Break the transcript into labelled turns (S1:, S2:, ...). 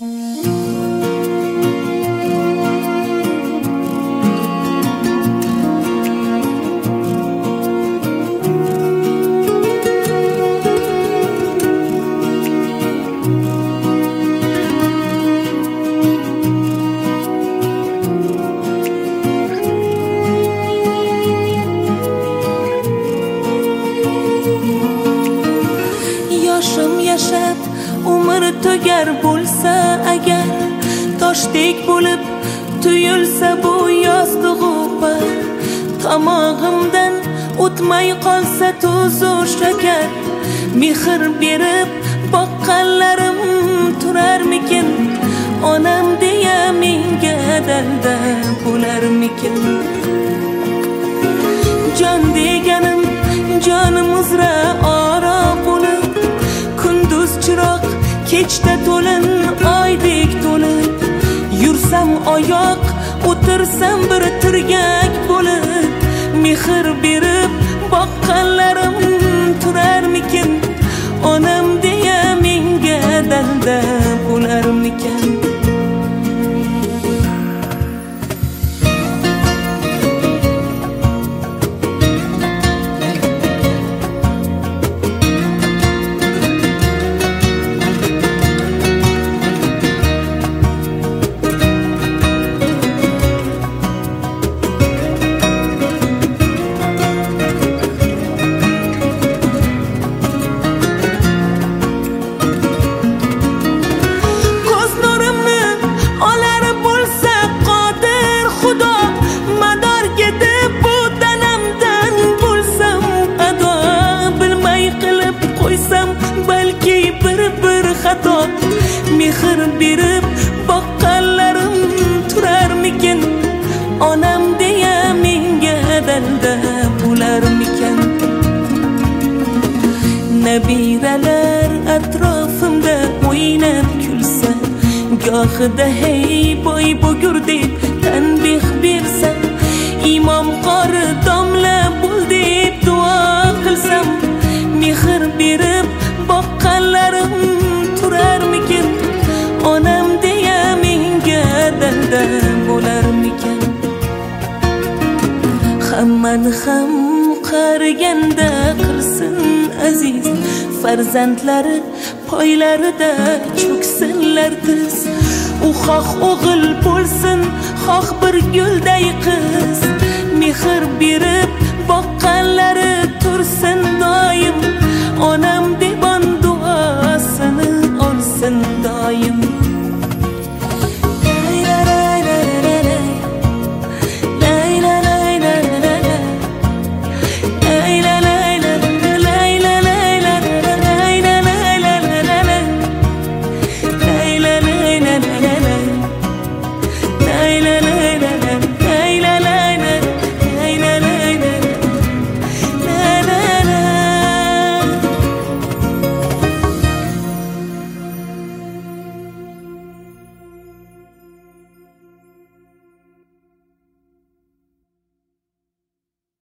S1: 深夜深。Umr tugar bo'lsa agar toshdek bo'lib tuyulsa bu yostig'u par tomog'imdan o'tmay qolsa tuzu shakar mehr berib boqqanlarim turarmikin? Onam deya menga dalda bo'larmikin? Ko'rsam bir turgak bo'lib mehr berib boqqanlarim turarmikin? Onam berib boqqanlarim turarmikin onam deya menga dalda bo'larmikan nabiralar atrofimda o'ynab kulsa gohida hey boy bugur deb tanbeh bersam imom qori hammani ham qariganda qilsin aziz farzandlari poylarida cho'ksinlar tiz u xoh o'g'il bo'lsin xoh bir gulday